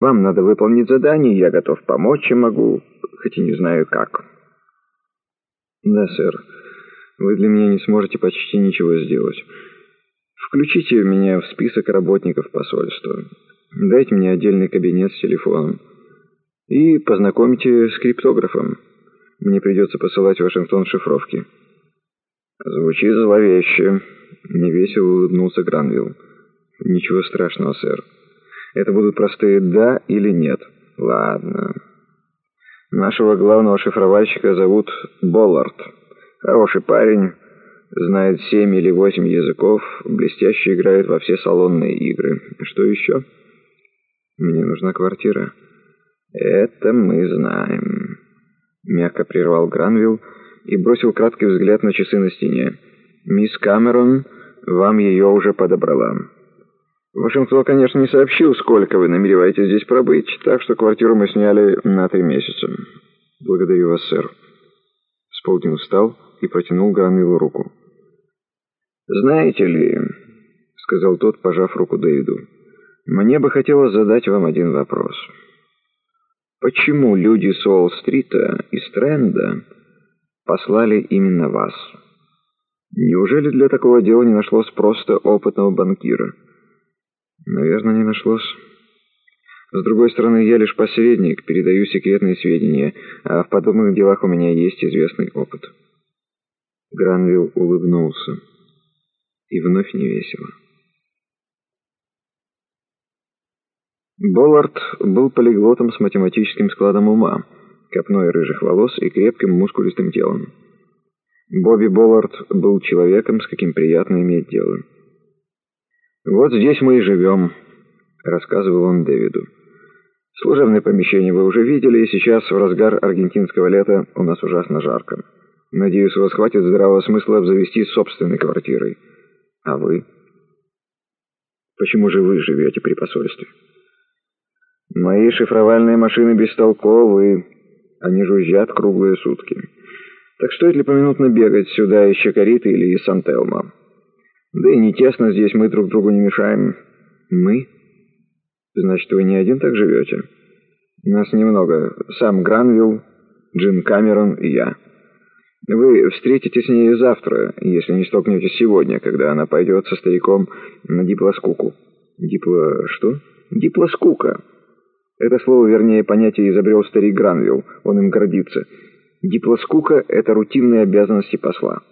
Вам надо выполнить задание, я готов помочь и могу, хоть и не знаю как». «Да, сэр. Вы для меня не сможете почти ничего сделать. Включите меня в список работников посольства. Дайте мне отдельный кабинет с телефоном. И познакомьте с криптографом. Мне придется посылать в Вашингтон шифровки». «Звучит зловеще», — невесело улыбнулся Гранвилл. «Ничего страшного, сэр. Это будут простые «да» или «нет». Ладно. Нашего главного шифровальщика зовут Боллард. Хороший парень, знает семь или восемь языков, блестяще играет во все салонные игры. Что еще? Мне нужна квартира. Это мы знаем. Мягко прервал Гранвилл и бросил краткий взгляд на часы на стене. Мисс Камерон вам ее уже подобрала. Вашингтон, конечно, не сообщил, сколько вы намереваетесь здесь пробыть, так что квартиру мы сняли на три месяца. Благодарю вас, сэр. Сполдин встал и протянул Гранвиллу руку. «Знаете ли...» — сказал тот, пожав руку Дэвиду. «Мне бы хотелось задать вам один вопрос. Почему люди с Уолл-стрита и Стрэнда послали именно вас? Неужели для такого дела не нашлось просто опытного банкира?» «Наверное, не нашлось. С другой стороны, я лишь посредник, передаю секретные сведения, а в подобных делах у меня есть известный опыт». Гранвилл улыбнулся. И вновь невесело. Боллард был полиглотом с математическим складом ума, копной рыжих волос и крепким мускулистым телом. Бобби Боллард был человеком, с каким приятно иметь дело. «Вот здесь мы и живем», — рассказывал он Дэвиду. «Служебное помещение вы уже видели, и сейчас, в разгар аргентинского лета, у нас ужасно жарко. Надеюсь, у вас хватит здравого смысла обзавестись собственной квартирой». А вы? Почему же вы живете при посольстве? Мои шифровальные машины бестолковые. Они жужжат круглые сутки. Так стоит ли поминутно бегать сюда из Чакариты или из Сантелма? Да и не тесно здесь, мы друг другу не мешаем. Мы? Значит, вы не один так живете? Нас немного. Сам Гранвилл, Джим Камерон и я. Вы встретитесь с ней завтра, если не столкнетесь сегодня, когда она пойдет со стариком на диплоскуку. Дипло... что? Диплоскука. Это слово, вернее, понятие изобрел старик Гранвилл. Он им гордится. Диплоскука — это рутинные обязанности посла.